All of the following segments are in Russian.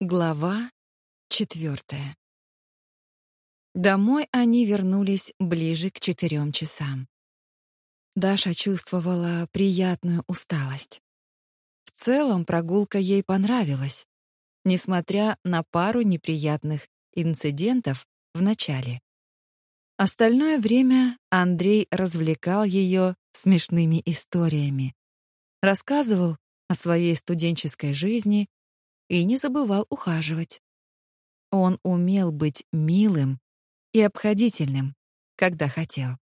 Глава четвертая. Домой они вернулись ближе к четырем часам. Даша чувствовала приятную усталость. В целом прогулка ей понравилась, несмотря на пару неприятных инцидентов в начале. Остальное время Андрей развлекал ее смешными историями. Рассказывал о своей студенческой жизни и не забывал ухаживать. Он умел быть милым и обходительным, когда хотел.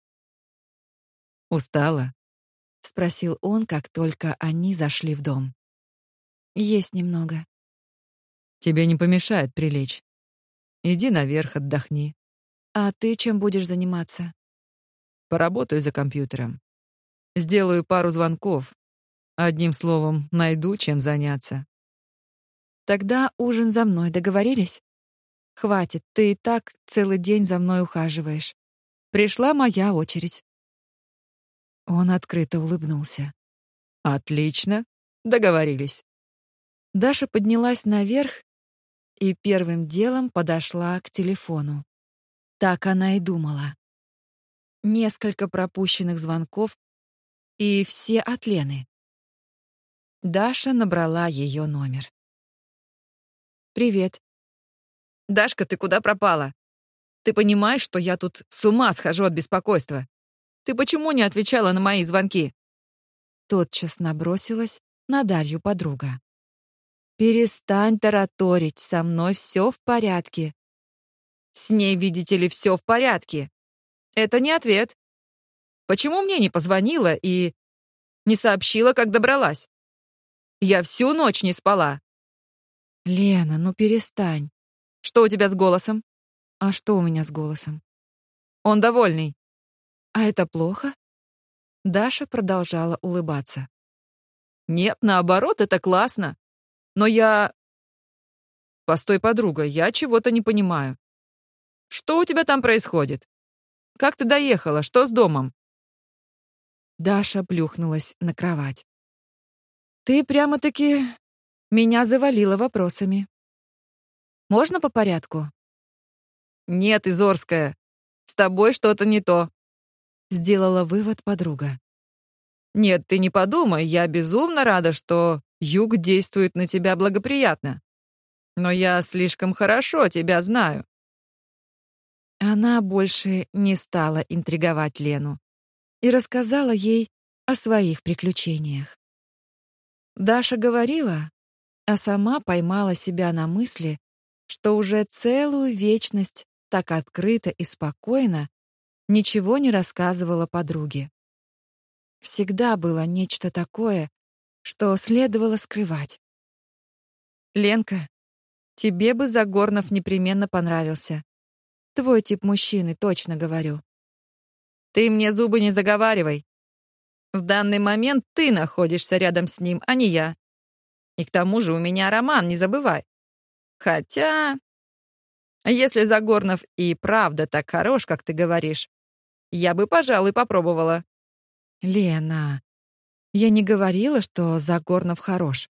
«Устала?» — спросил он, как только они зашли в дом. «Есть немного». «Тебе не помешает прилечь. Иди наверх, отдохни». «А ты чем будешь заниматься?» «Поработаю за компьютером. Сделаю пару звонков. Одним словом, найду чем заняться». Тогда ужин за мной, договорились? Хватит, ты и так целый день за мной ухаживаешь. Пришла моя очередь. Он открыто улыбнулся. Отлично, договорились. Даша поднялась наверх и первым делом подошла к телефону. Так она и думала. Несколько пропущенных звонков и все от Лены. Даша набрала ее номер. «Привет». «Дашка, ты куда пропала? Ты понимаешь, что я тут с ума схожу от беспокойства? Ты почему не отвечала на мои звонки?» Тотчас набросилась на Дарью подруга. «Перестань тараторить, со мной все в порядке». «С ней, видите ли, все в порядке. Это не ответ. Почему мне не позвонила и не сообщила, как добралась? Я всю ночь не спала. Лена, ну перестань. Что у тебя с голосом? А что у меня с голосом? Он довольный. А это плохо? Даша продолжала улыбаться. Нет, наоборот, это классно. Но я Постой, подруга, я чего-то не понимаю. Что у тебя там происходит? Как ты доехала? Что с домом? Даша плюхнулась на кровать. Ты прямо-таки меня завалило вопросами. Можно по порядку? Нет, Изорская, с тобой что-то не то. Сделала вывод подруга. Нет, ты не подумай, я безумно рада, что юг действует на тебя благоприятно. Но я слишком хорошо тебя знаю. Она больше не стала интриговать Лену и рассказала ей о своих приключениях. Даша говорила, а сама поймала себя на мысли, что уже целую вечность так открыто и спокойно ничего не рассказывала подруге. Всегда было нечто такое, что следовало скрывать. Ленка, тебе бы Загорнов непременно понравился. Твой тип мужчины, точно говорю. Ты мне зубы не заговаривай. В данный момент ты находишься рядом с ним, а не я. И к тому же у меня роман, не забывай. Хотя... Если Загорнов и правда так хорош, как ты говоришь, я бы, пожалуй, попробовала. Лена, я не говорила, что Загорнов хорош.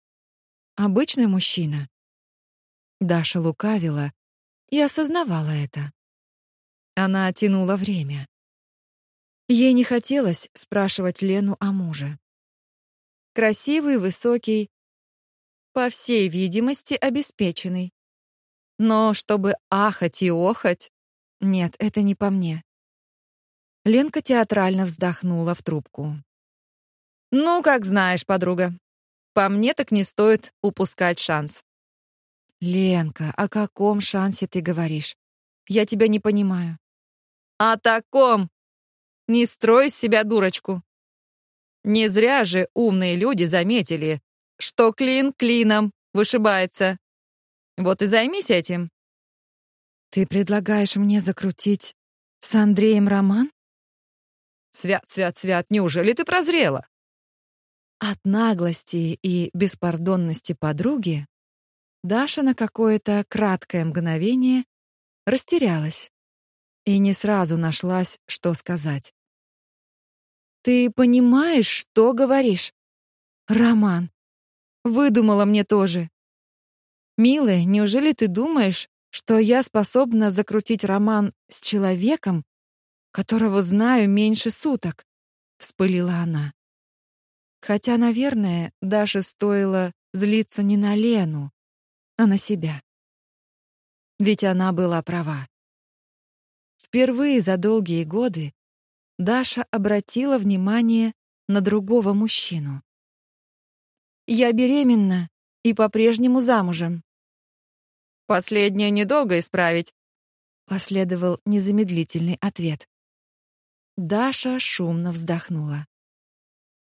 Обычный мужчина. Даша лукавила и осознавала это. Она тянула время. Ей не хотелось спрашивать Лену о муже. Красивый, высокий, по всей видимости, обеспеченный. Но чтобы ахать и охать, нет, это не по мне. Ленка театрально вздохнула в трубку. Ну, как знаешь, подруга. По мне так не стоит упускать шанс. Ленка, о каком шансе ты говоришь? Я тебя не понимаю. О таком. Не строй себя дурочку. Не зря же умные люди заметили, что клин клином вышибается. Вот и займись этим. Ты предлагаешь мне закрутить с Андреем роман? Свят, свят, свят, неужели ты прозрела? От наглости и беспардонности подруги Даша на какое-то краткое мгновение растерялась и не сразу нашлась, что сказать. Ты понимаешь, что говоришь? Роман. Выдумала мне тоже. «Милый, неужели ты думаешь, что я способна закрутить роман с человеком, которого знаю меньше суток?» — вспылила она. Хотя, наверное, Даше стоило злиться не на Лену, а на себя. Ведь она была права. Впервые за долгие годы Даша обратила внимание на другого мужчину. «Я беременна и по-прежнему замужем». «Последнее недолго исправить», — последовал незамедлительный ответ. Даша шумно вздохнула.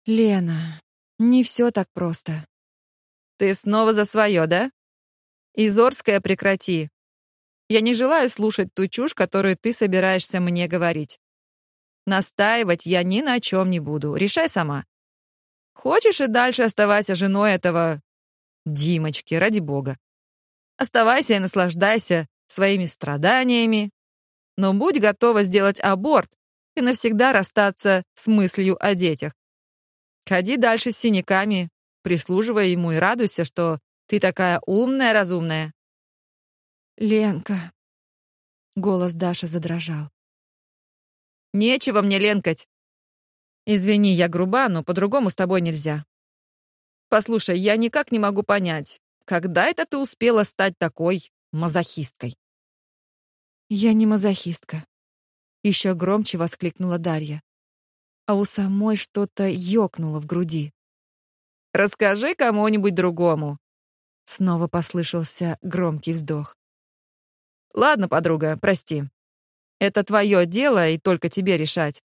«Лена, не все так просто». «Ты снова за свое, да? Изорская, прекрати. Я не желаю слушать ту чушь, которую ты собираешься мне говорить. Настаивать я ни на чем не буду. Решай сама. Хочешь и дальше оставайся женой этого Димочки, ради бога. Оставайся и наслаждайся своими страданиями, но будь готова сделать аборт и навсегда расстаться с мыслью о детях. Ходи дальше с синяками, прислуживая ему и радуйся, что ты такая умная, разумная. Ленка. Голос Даши задрожал. Нечего мне ленкать. Извини, я груба, но по-другому с тобой нельзя. Послушай, я никак не могу понять, когда это ты успела стать такой мазохисткой? Я не мазохистка. Еще громче воскликнула Дарья. А у самой что-то ёкнуло в груди. Расскажи кому-нибудь другому. Снова послышался громкий вздох. Ладно, подруга, прости. Это твое дело, и только тебе решать.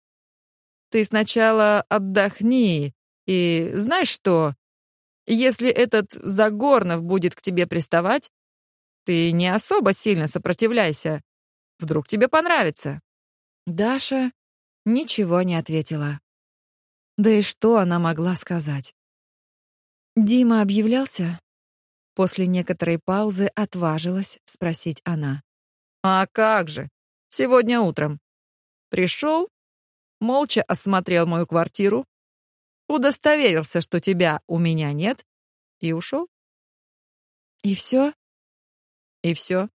Ты сначала отдохни, и знаешь что? Если этот Загорнов будет к тебе приставать, ты не особо сильно сопротивляйся. Вдруг тебе понравится. Даша ничего не ответила. Да и что она могла сказать? Дима объявлялся? После некоторой паузы отважилась спросить она. А как же? Сегодня утром. Пришел, молча осмотрел мою квартиру, удостоверился, что тебя у меня нет, и ушел. И все? И все.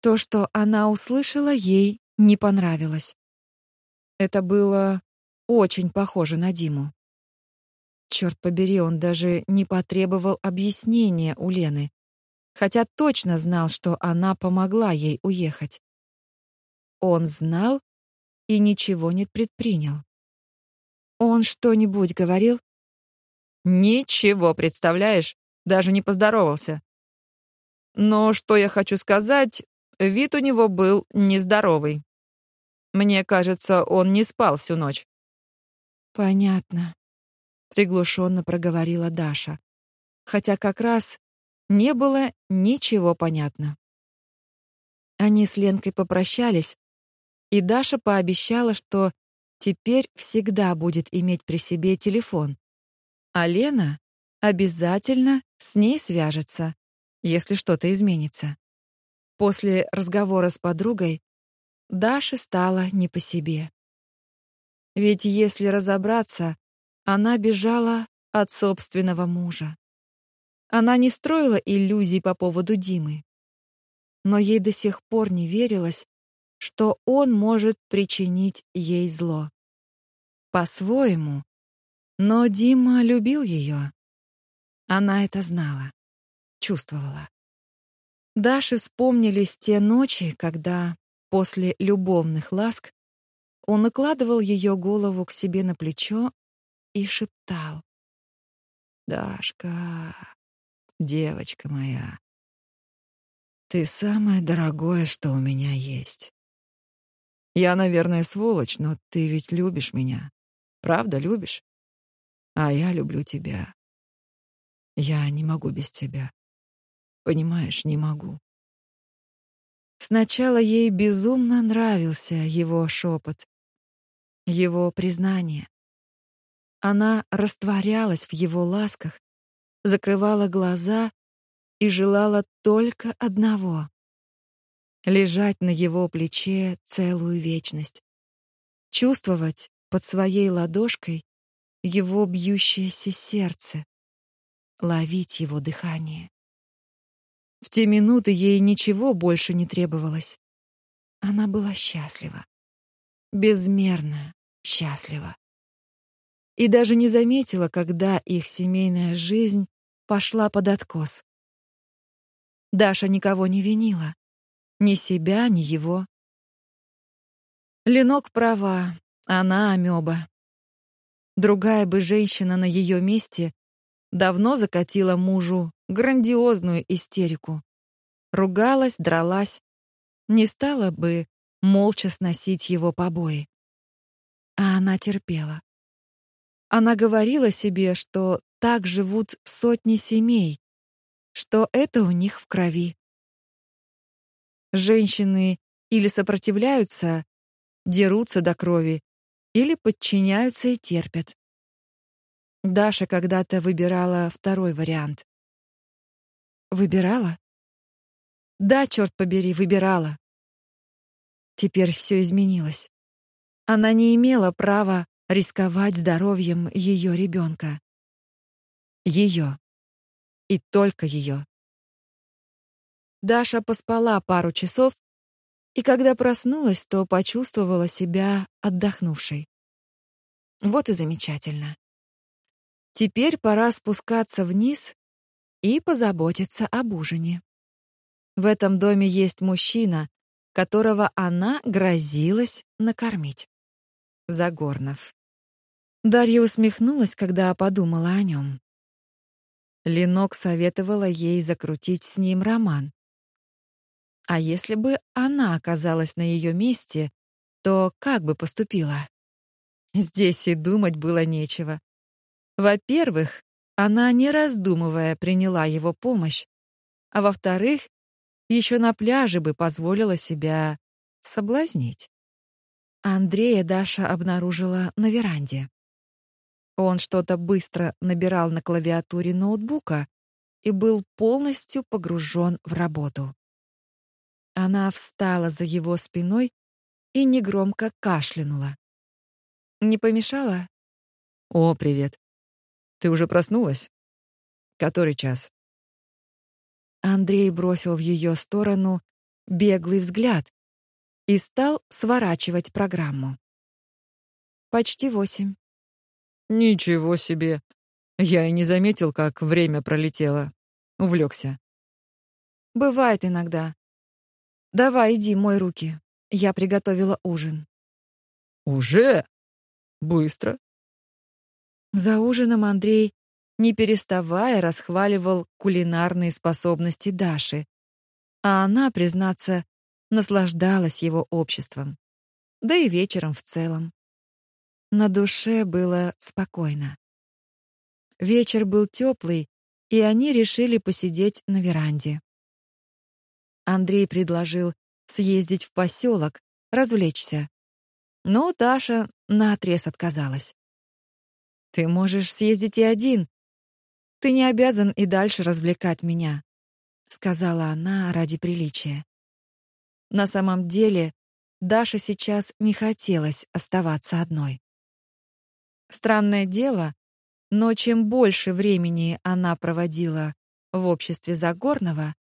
То, что она услышала, ей не понравилось. Это было очень похоже на Диму. Черт побери, он даже не потребовал объяснения у Лены хотя точно знал, что она помогла ей уехать. Он знал и ничего не предпринял. Он что-нибудь говорил? Ничего, представляешь? Даже не поздоровался. Но что я хочу сказать, вид у него был нездоровый. Мне кажется, он не спал всю ночь. Понятно, приглушенно проговорила Даша. Хотя как раз не было ничего понятно. Они с Ленкой попрощались, и Даша пообещала, что теперь всегда будет иметь при себе телефон. А Лена обязательно с ней свяжется, если что-то изменится. После разговора с подругой Даше стало не по себе. Ведь если разобраться, она бежала от собственного мужа. Она не строила иллюзий по поводу Димы. Но ей до сих пор не верилось, что он может причинить ей зло. По-своему. Но Дима любил ее. Она это знала, чувствовала. Даше вспомнились те ночи, когда после любовных ласк он накладывал ее голову к себе на плечо и шептал: "Дашка, девочка моя. Ты самое дорогое, что у меня есть. Я, наверное, сволочь, но ты ведь любишь меня. Правда, любишь? А я люблю тебя. Я не могу без тебя. Понимаешь, не могу. Сначала ей безумно нравился его шепот, его признание. Она растворялась в его ласках, закрывала глаза и желала только одного — лежать на его плече целую вечность, чувствовать под своей ладошкой его бьющееся сердце, ловить его дыхание. В те минуты ей ничего больше не требовалось. Она была счастлива. Безмерно счастлива. И даже не заметила, когда их семейная жизнь пошла под откос. Даша никого не винила. Ни себя, ни его. Ленок права, она амеба. Другая бы женщина на ее месте давно закатила мужу грандиозную истерику. Ругалась, дралась, не стала бы молча сносить его побои. А она терпела. Она говорила себе, что так живут сотни семей, что это у них в крови. Женщины или сопротивляются, дерутся до крови, или подчиняются и терпят. Даша когда-то выбирала второй вариант. Выбирала? Да, черт побери, выбирала. Теперь все изменилось. Она не имела права рисковать здоровьем ее ребенка. Ее. И только ее. Даша поспала пару часов, и когда проснулась, то почувствовала себя отдохнувшей. Вот и замечательно. Теперь пора спускаться вниз и позаботиться об ужине. В этом доме есть мужчина, которого она грозилась накормить. Загорнов. Дарья усмехнулась, когда подумала о нем. Ленок советовала ей закрутить с ним роман. А если бы она оказалась на ее месте, то как бы поступила? Здесь и думать было нечего. Во-первых, она, не раздумывая, приняла его помощь, а во-вторых, еще на пляже бы позволила себя соблазнить. Андрея Даша обнаружила на веранде. Он что-то быстро набирал на клавиатуре ноутбука и был полностью погружен в работу. Она встала за его спиной и негромко кашлянула. Не помешала? О, привет. Ты уже проснулась? Который час? Андрей бросил в ее сторону беглый взгляд и стал сворачивать программу. Почти восемь. Ничего себе. Я и не заметил, как время пролетело. Увлекся. Бывает иногда. Давай, иди, мой руки. Я приготовила ужин. Уже? Быстро. За ужином Андрей, не переставая, расхваливал кулинарные способности Даши, а она, признаться, наслаждалась его обществом. Да и вечером в целом. На душе было спокойно. Вечер был теплый, и они решили посидеть на веранде. Андрей предложил съездить в поселок, развлечься. Но Даша наотрез отказалась. Ты можешь съездить и один. Ты не обязан и дальше развлекать меня, сказала она ради приличия. На самом деле, Даше сейчас не хотелось оставаться одной. Странное дело, но чем больше времени она проводила в обществе Загорного,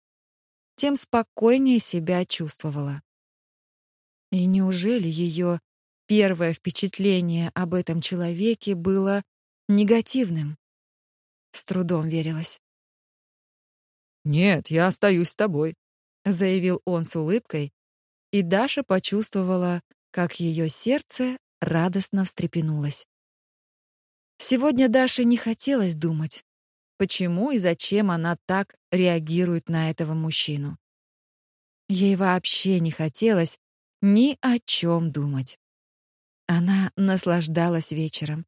тем спокойнее себя чувствовала. И неужели ее первое впечатление об этом человеке было негативным? С трудом верилось. «Нет, я остаюсь с тобой», — заявил он с улыбкой, и Даша почувствовала, как ее сердце радостно встрепенулось. Сегодня Даше не хотелось думать, почему и зачем она так реагирует на этого мужчину. Ей вообще не хотелось ни о чем думать. Она наслаждалась вечером,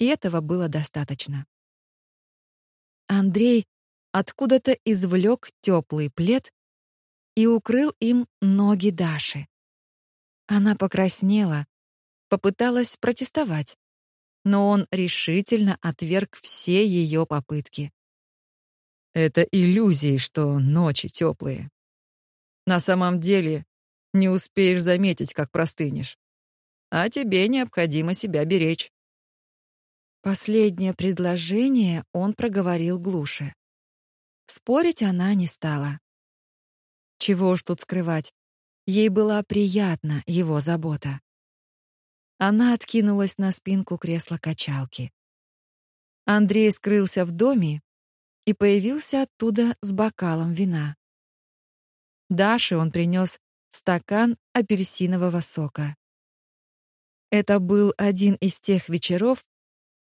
и этого было достаточно. Андрей откуда-то извлек теплый плед и укрыл им ноги Даши. Она покраснела, попыталась протестовать, но он решительно отверг все ее попытки. Это иллюзии, что ночи теплые. На самом деле, не успеешь заметить, как простынешь. А тебе необходимо себя беречь. Последнее предложение он проговорил глуше. Спорить она не стала. Чего уж тут скрывать. Ей была приятна его забота. Она откинулась на спинку кресла-качалки. Андрей скрылся в доме и появился оттуда с бокалом вина. Даше он принес стакан апельсинового сока. Это был один из тех вечеров,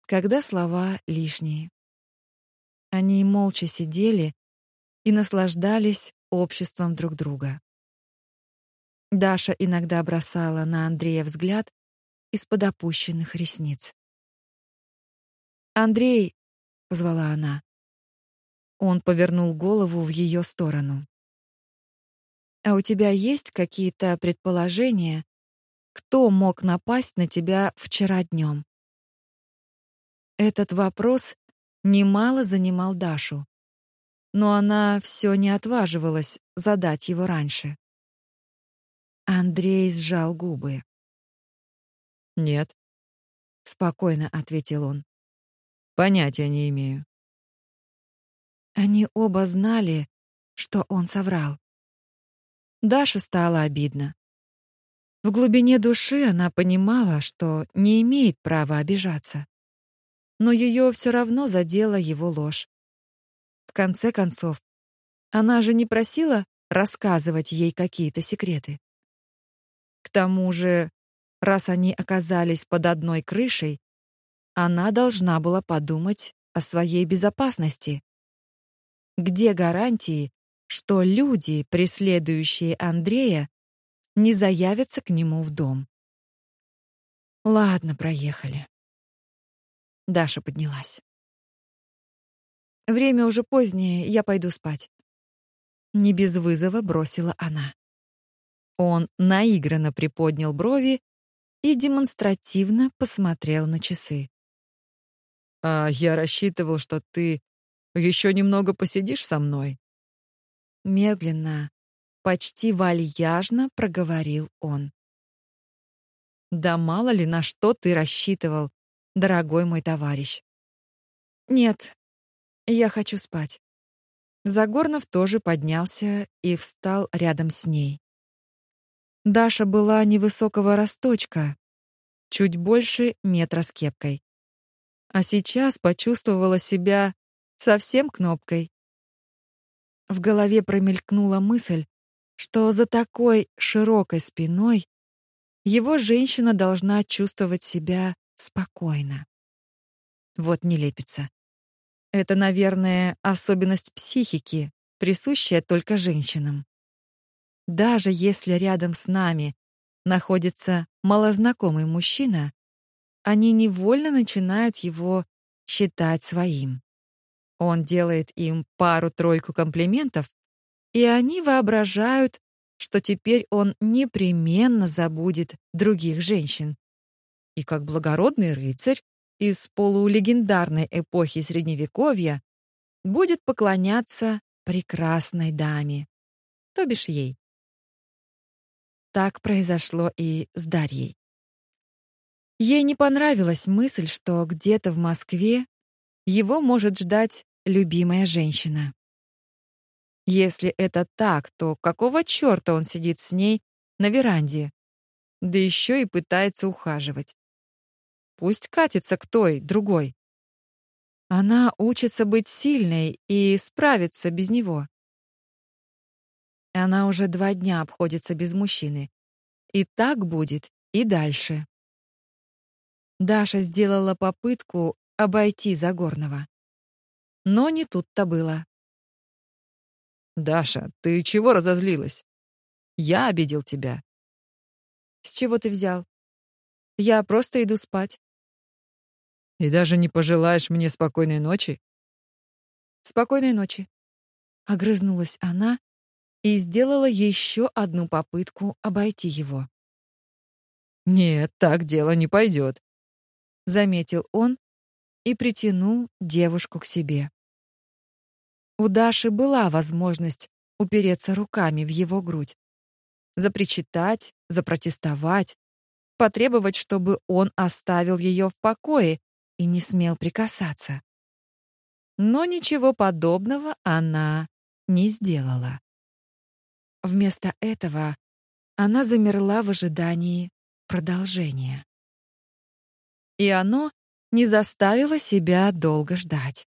когда слова лишние. Они молча сидели и наслаждались обществом друг друга. Даша иногда бросала на Андрея взгляд из-под опущенных ресниц. «Андрей!» — позвала она. Он повернул голову в ее сторону. «А у тебя есть какие-то предположения, кто мог напасть на тебя вчера днем?» Этот вопрос немало занимал Дашу, но она все не отваживалась задать его раньше. Андрей сжал губы. «Нет», — спокойно ответил он. «Понятия не имею». Они оба знали, что он соврал. Даше стало обидно. В глубине души она понимала, что не имеет права обижаться. Но ее все равно задела его ложь. В конце концов, она же не просила рассказывать ей какие-то секреты. К тому же, раз они оказались под одной крышей, она должна была подумать о своей безопасности. Где гарантии, что люди, преследующие Андрея, не заявятся к нему в дом? Ладно, проехали. Даша поднялась. Время уже позднее, я пойду спать. Не без вызова бросила она. Он наигранно приподнял брови и демонстративно посмотрел на часы. А я рассчитывал, что ты еще немного посидишь со мной. Медленно, почти вальяжно проговорил он. Да мало ли на что ты рассчитывал, дорогой мой товарищ. Нет, я хочу спать. Загорнов тоже поднялся и встал рядом с ней. Даша была невысокого росточка, чуть больше метра с кепкой. А сейчас почувствовала себя совсем кнопкой. В голове промелькнула мысль, что за такой широкой спиной его женщина должна чувствовать себя спокойно. Вот не лепится. Это, наверное, особенность психики, присущая только женщинам. Даже если рядом с нами находится малознакомый мужчина, они невольно начинают его считать своим. Он делает им пару-тройку комплиментов, и они воображают, что теперь он непременно забудет других женщин. И как благородный рыцарь из полулегендарной эпохи Средневековья будет поклоняться прекрасной даме, то бишь ей. Так произошло и с Дарьей. Ей не понравилась мысль, что где-то в Москве его может ждать любимая женщина. Если это так, то какого чёрта он сидит с ней на веранде, да ещё и пытается ухаживать? Пусть катится к той, другой. Она учится быть сильной и справится без него. Она уже два дня обходится без мужчины. И так будет и дальше. Даша сделала попытку обойти Загорного. Но не тут-то было. «Даша, ты чего разозлилась? Я обидел тебя». «С чего ты взял? Я просто иду спать». И даже не пожелаешь мне спокойной ночи? Спокойной ночи. Огрызнулась она и сделала еще одну попытку обойти его. Нет, так дело не пойдет, заметил он и притянул девушку к себе. У Даши была возможность упереться руками в его грудь, запричитать, запротестовать, потребовать, чтобы он оставил ее в покое и не смел прикасаться. Но ничего подобного она не сделала. Вместо этого она замерла в ожидании продолжения. И оно не заставило себя долго ждать.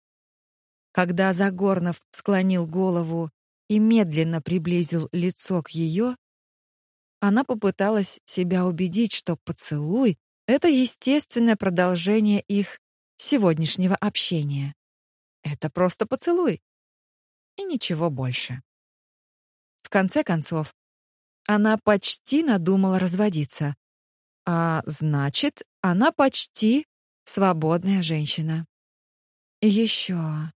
Когда Загорнов склонил голову и медленно приблизил лицо к ее, она попыталась себя убедить, что поцелуй — это естественное продолжение их сегодняшнего общения. Это просто поцелуй. И ничего больше. В конце концов, она почти надумала разводиться. А значит, она почти свободная женщина. И еще...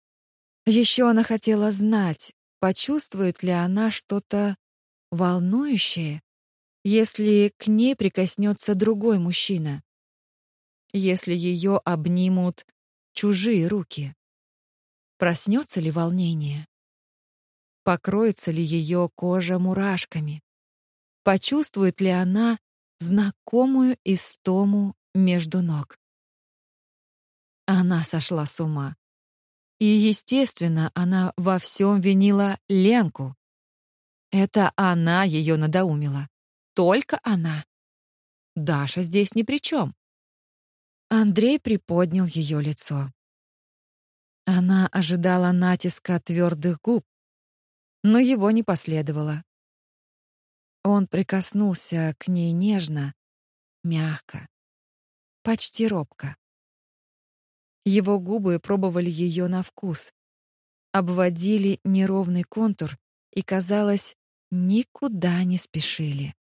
Еще она хотела знать, почувствует ли она что-то волнующее, если к ней прикоснется другой мужчина, если ее обнимут чужие руки. Проснется ли волнение? Покроется ли ее кожа мурашками? Почувствует ли она знакомую истому между ног? Она сошла с ума. И, естественно, она во всем винила Ленку. Это она ее надоумила. Только она. Даша здесь ни при чем. Андрей приподнял ее лицо. Она ожидала натиска твердых губ, но его не последовало. Он прикоснулся к ней нежно, мягко, почти робко. Его губы пробовали ее на вкус, обводили неровный контур и, казалось, никуда не спешили.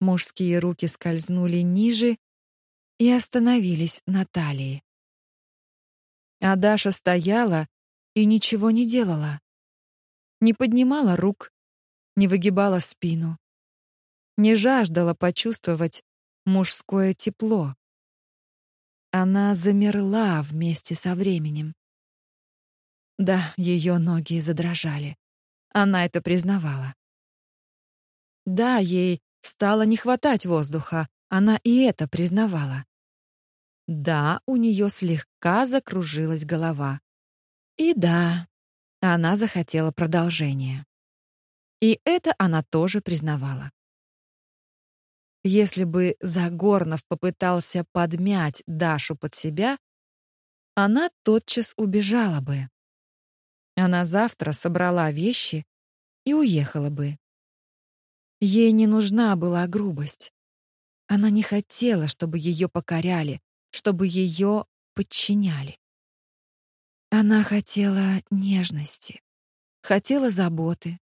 Мужские руки скользнули ниже и остановились на талии. А Даша стояла и ничего не делала. Не поднимала рук, не выгибала спину, не жаждала почувствовать мужское тепло. Она замерла вместе со временем. Да, ее ноги задрожали. Она это признавала. Да, ей стало не хватать воздуха, она и это признавала. Да, у нее слегка закружилась голова. И да, она захотела продолжения. И это она тоже признавала. Если бы Загорнов попытался подмять Дашу под себя, она тотчас убежала бы. Она завтра собрала вещи и уехала бы. Ей не нужна была грубость. Она не хотела, чтобы ее покоряли, чтобы ее подчиняли. Она хотела нежности, хотела заботы,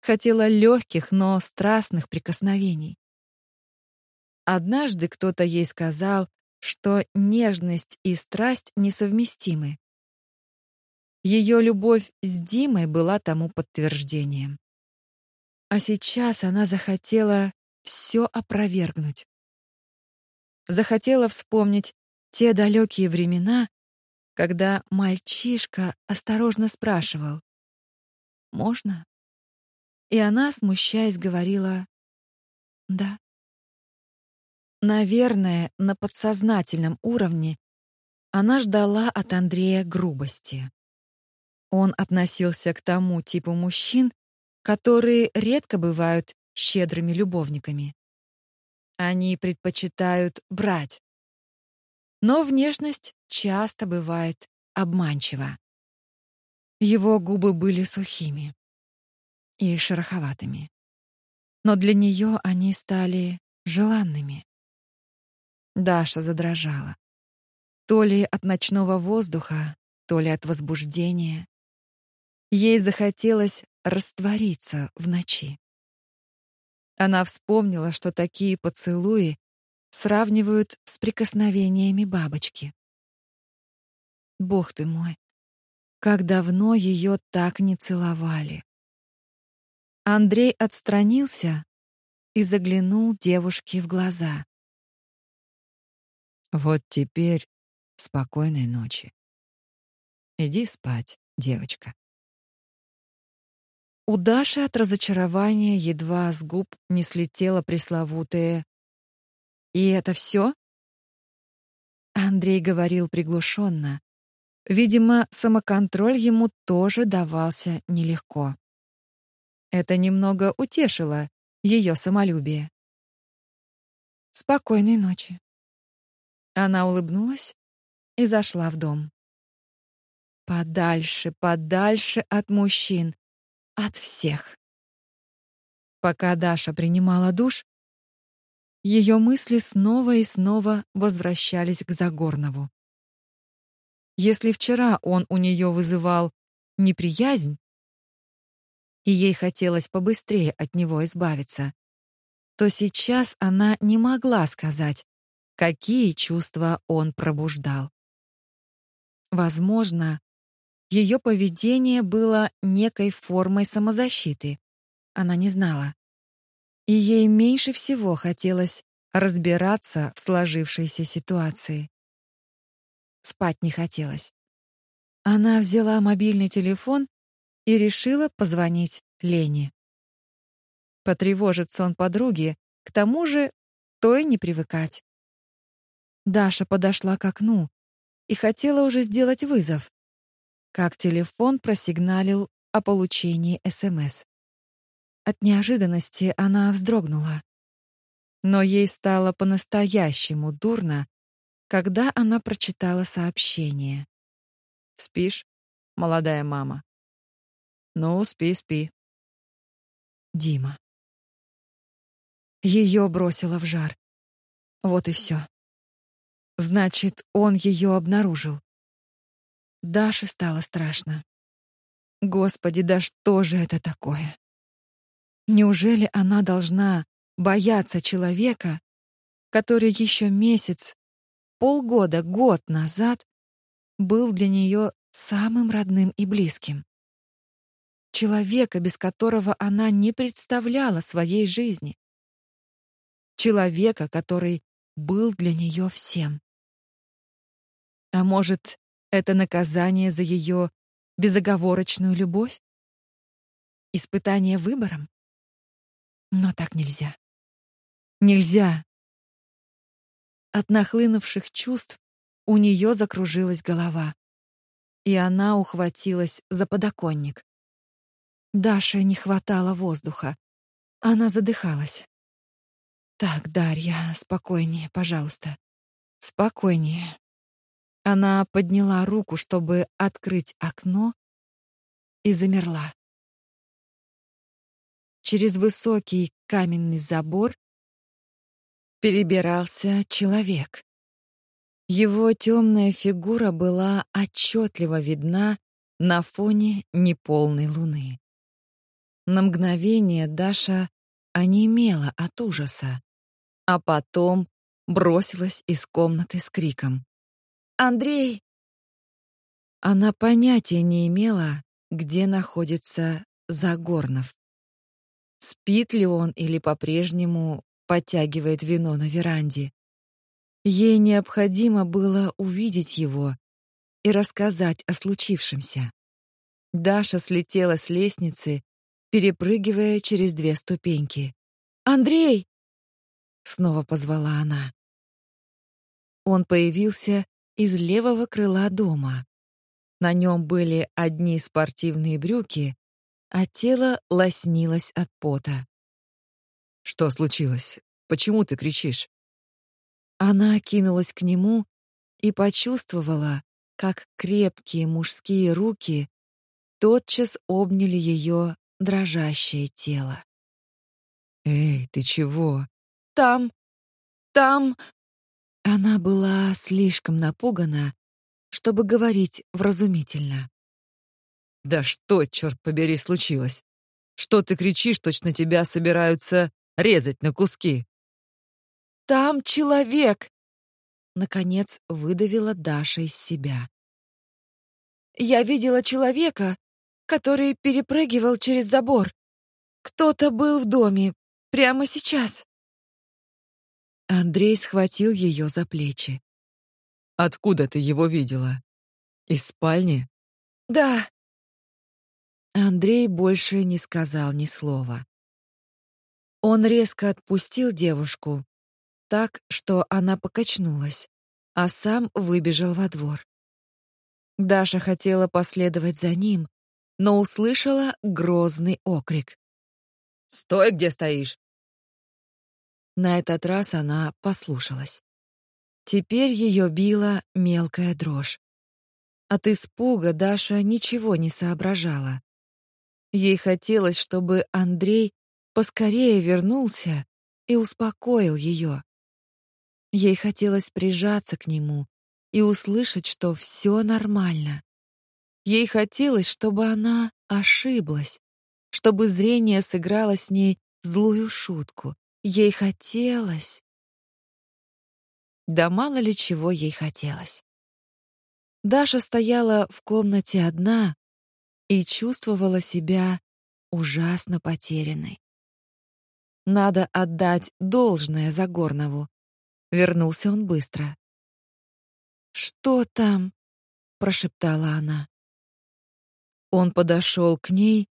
хотела легких, но страстных прикосновений. Однажды кто-то ей сказал, что нежность и страсть несовместимы. Ее любовь с Димой была тому подтверждением. А сейчас она захотела все опровергнуть. Захотела вспомнить те далекие времена, когда мальчишка осторожно спрашивал «Можно?». И она, смущаясь, говорила «Да». Наверное, на подсознательном уровне она ждала от Андрея грубости. Он относился к тому типу мужчин, которые редко бывают щедрыми любовниками. Они предпочитают брать. Но внешность часто бывает обманчива. Его губы были сухими и шероховатыми. Но для нее они стали желанными. Даша задрожала. То ли от ночного воздуха, то ли от возбуждения. Ей захотелось раствориться в ночи. Она вспомнила, что такие поцелуи сравнивают с прикосновениями бабочки. Бог ты мой, как давно ее так не целовали. Андрей отстранился и заглянул девушке в глаза. Вот теперь спокойной ночи. Иди спать, девочка. У Даши от разочарования едва с губ не слетело пресловутое «И это все?» Андрей говорил приглушенно. Видимо, самоконтроль ему тоже давался нелегко. Это немного утешило ее самолюбие. Спокойной ночи. Она улыбнулась и зашла в дом. Подальше, подальше от мужчин, от всех. Пока Даша принимала душ, ее мысли снова и снова возвращались к Загорнову. Если вчера он у нее вызывал неприязнь, и ей хотелось побыстрее от него избавиться, то сейчас она не могла сказать, какие чувства он пробуждал. Возможно, ее поведение было некой формой самозащиты. Она не знала. И ей меньше всего хотелось разбираться в сложившейся ситуации. Спать не хотелось. Она взяла мобильный телефон и решила позвонить Лене. Потревожит сон подруги, к тому же то и не привыкать. Даша подошла к окну и хотела уже сделать вызов, как телефон просигналил о получении СМС. От неожиданности она вздрогнула. Но ей стало по-настоящему дурно, когда она прочитала сообщение. Спишь, молодая мама? Ну, спи, спи. Дима. Ее бросило в жар. Вот и все. Значит, он ее обнаружил. Даше стало страшно. Господи, да что же это такое? Неужели она должна бояться человека, который еще месяц, полгода, год назад был для нее самым родным и близким. Человека, без которого она не представляла своей жизни. Человека, который был для нее всем. А может, это наказание за ее безоговорочную любовь? Испытание выбором? Но так нельзя. Нельзя. От нахлынувших чувств у нее закружилась голова, и она ухватилась за подоконник. Даше не хватало воздуха. Она задыхалась. Так, Дарья, спокойнее, пожалуйста. Спокойнее. Она подняла руку, чтобы открыть окно, и замерла. Через высокий каменный забор перебирался человек. Его темная фигура была отчетливо видна на фоне неполной луны. На мгновение Даша онемела от ужаса, а потом бросилась из комнаты с криком. «Андрей!» Она понятия не имела, где находится Загорнов. Спит ли он или по-прежнему подтягивает вино на веранде. Ей необходимо было увидеть его и рассказать о случившемся. Даша слетела с лестницы, перепрыгивая через две ступеньки. «Андрей!» — снова позвала она. Он появился из левого крыла дома. На нем были одни спортивные брюки, а тело лоснилось от пота. «Что случилось? Почему ты кричишь?» Она кинулась к нему и почувствовала, как крепкие мужские руки тотчас обняли ее дрожащее тело. «Эй, ты чего?» «Там! Там!» Она была слишком напугана, чтобы говорить вразумительно. «Да что, черт побери, случилось? Что ты кричишь, точно тебя собираются резать на куски?» Там человек!» Наконец выдавила Даша из себя. «Я видела человека, который перепрыгивал через забор. Кто-то был в доме прямо сейчас». Андрей схватил ее за плечи. «Откуда ты его видела? Из спальни?» «Да». Андрей больше не сказал ни слова. Он резко отпустил девушку так, что она покачнулась, а сам выбежал во двор. Даша хотела последовать за ним, но услышала грозный окрик. Стой, где стоишь!» На этот раз она послушалась. Теперь ее била мелкая дрожь. От испуга Даша ничего не соображала. Ей хотелось, чтобы Андрей поскорее вернулся и успокоил ее. Ей хотелось прижаться к нему и услышать, что все нормально. Ей хотелось, чтобы она ошиблась, чтобы зрение сыграло с ней злую шутку. Ей хотелось... Да мало ли чего ей хотелось. Даша стояла в комнате одна и чувствовала себя ужасно потерянной. Надо отдать должное Загорнову. Вернулся он быстро. «Что там?» — прошептала она. Он подошел к ней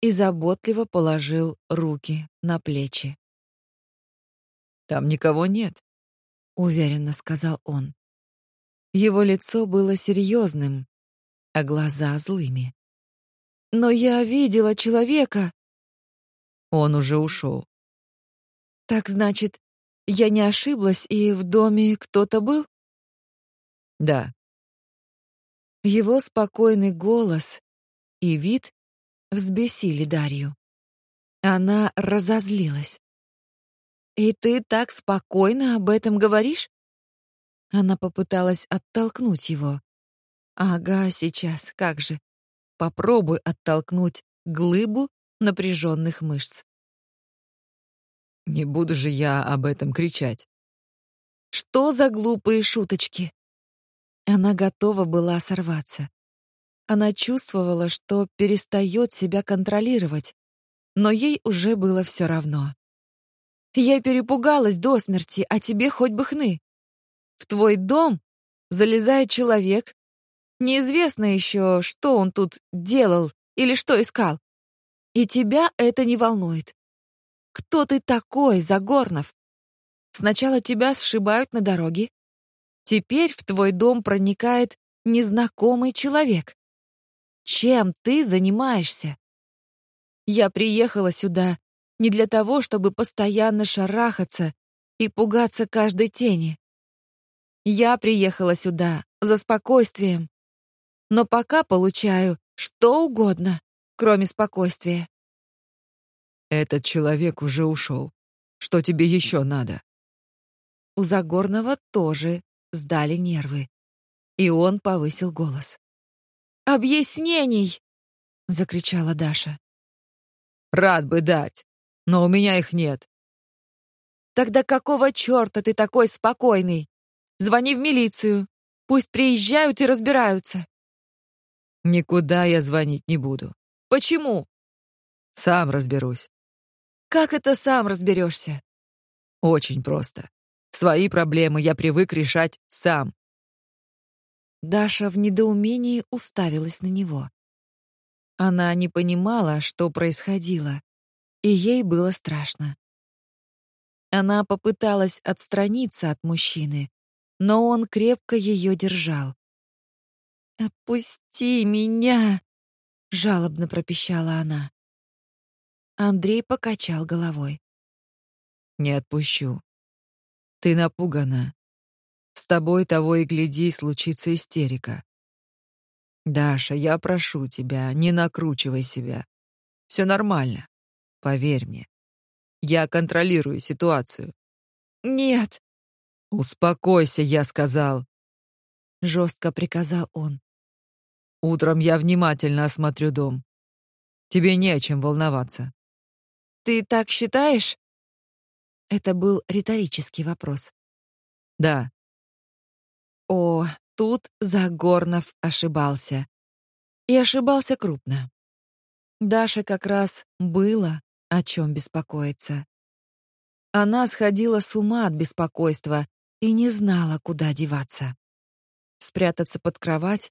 и заботливо положил руки на плечи. «Там никого нет», — уверенно сказал он. Его лицо было серьезным, а глаза злыми. «Но я видела человека!» Он уже ушел. «Так значит, я не ошиблась, и в доме кто-то был?» «Да». Его спокойный голос и вид взбесили Дарью. Она разозлилась. «И ты так спокойно об этом говоришь?» Она попыталась оттолкнуть его. Ага, сейчас, как же. Попробуй оттолкнуть глыбу напряженных мышц. Не буду же я об этом кричать. Что за глупые шуточки? Она готова была сорваться. Она чувствовала, что перестает себя контролировать, но ей уже было все равно. Я перепугалась до смерти, а тебе хоть бы хны. В твой дом залезает человек. Неизвестно еще, что он тут делал или что искал. И тебя это не волнует. Кто ты такой, Загорнов? Сначала тебя сшибают на дороге. Теперь в твой дом проникает незнакомый человек. Чем ты занимаешься? Я приехала сюда не для того, чтобы постоянно шарахаться и пугаться каждой тени. Я приехала сюда за спокойствием, но пока получаю что угодно, кроме спокойствия. Этот человек уже ушел. Что тебе еще надо? У Загорного тоже сдали нервы, и он повысил голос. «Объяснений!» — закричала Даша. «Рад бы дать, но у меня их нет». «Тогда какого черта ты такой спокойный? Звони в милицию. Пусть приезжают и разбираются. Никуда я звонить не буду. Почему? Сам разберусь. Как это сам разберешься? Очень просто. Свои проблемы я привык решать сам. Даша в недоумении уставилась на него. Она не понимала, что происходило, и ей было страшно. Она попыталась отстраниться от мужчины, но он крепко ее держал. «Отпусти меня!» — жалобно пропищала она. Андрей покачал головой. «Не отпущу. Ты напугана. С тобой того и гляди, случится истерика. Даша, я прошу тебя, не накручивай себя. Все нормально. Поверь мне. Я контролирую ситуацию. Нет. «Успокойся», — я сказал. Жестко приказал он. «Утром я внимательно осмотрю дом. Тебе не о чем волноваться». «Ты так считаешь?» Это был риторический вопрос. «Да». О, тут Загорнов ошибался. И ошибался крупно. Даша как раз было о чем беспокоиться. Она сходила с ума от беспокойства и не знала, куда деваться. Спрятаться под кровать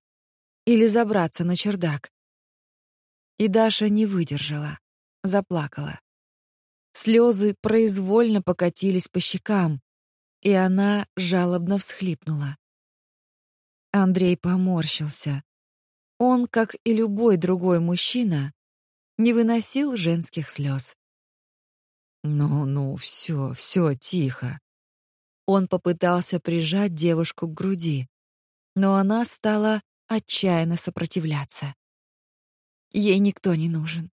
или забраться на чердак. И Даша не выдержала, заплакала. Слезы произвольно покатились по щекам, и она жалобно всхлипнула. Андрей поморщился. Он, как и любой другой мужчина, не выносил женских слез. Ну-ну, все, все, тихо. Он попытался прижать девушку к груди, но она стала отчаянно сопротивляться. Ей никто не нужен.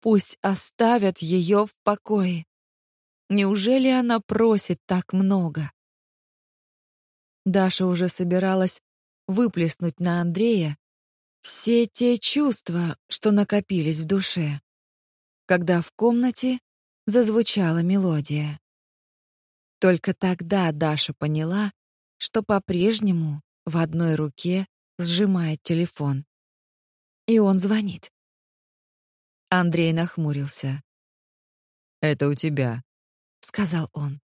Пусть оставят ее в покое. Неужели она просит так много? Даша уже собиралась выплеснуть на Андрея все те чувства, что накопились в душе, когда в комнате зазвучала мелодия. Только тогда Даша поняла, что по-прежнему в одной руке сжимает телефон. И он звонит. Андрей нахмурился. «Это у тебя», — сказал он.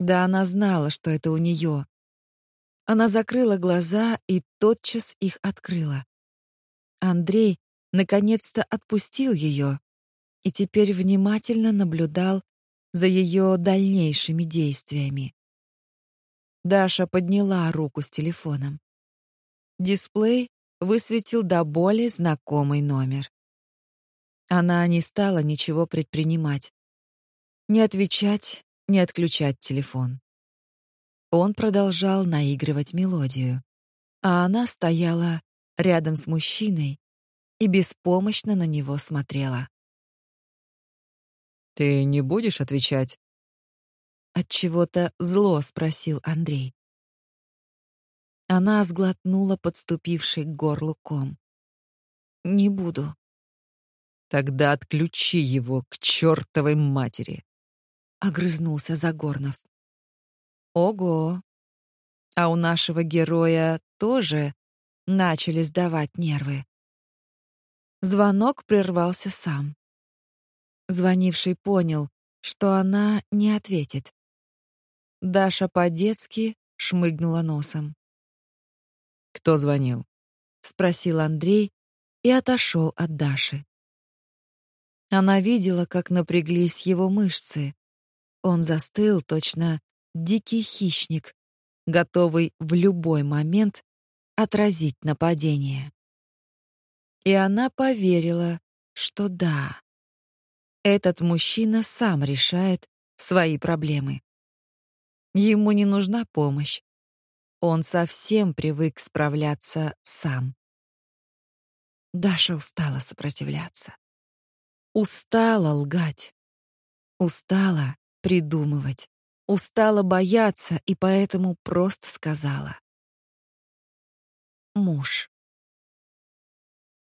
Да она знала, что это у нее. Она закрыла глаза и тотчас их открыла. Андрей наконец-то отпустил ее и теперь внимательно наблюдал за ее дальнейшими действиями. Даша подняла руку с телефоном. Дисплей высветил до боли знакомый номер. Она не стала ничего предпринимать. Не отвечать, не отключать телефон. Он продолжал наигрывать мелодию, а она стояла рядом с мужчиной и беспомощно на него смотрела. Ты не будешь отвечать? От чего-то зло спросил Андрей. Она сглотнула подступивший к горлу ком. Не буду. Тогда отключи его к чертовой матери. Огрызнулся Загорнов. Ого. А у нашего героя тоже начали сдавать нервы. Звонок прервался сам. Звонивший понял, что она не ответит. Даша по-детски шмыгнула носом. «Кто звонил?» — спросил Андрей и отошел от Даши. Она видела, как напряглись его мышцы. Он застыл, точно дикий хищник, готовый в любой момент отразить нападение. И она поверила, что да, этот мужчина сам решает свои проблемы. Ему не нужна помощь. Он совсем привык справляться сам. Даша устала сопротивляться. Устала лгать. Устала придумывать. Устала бояться и поэтому просто сказала. Муж.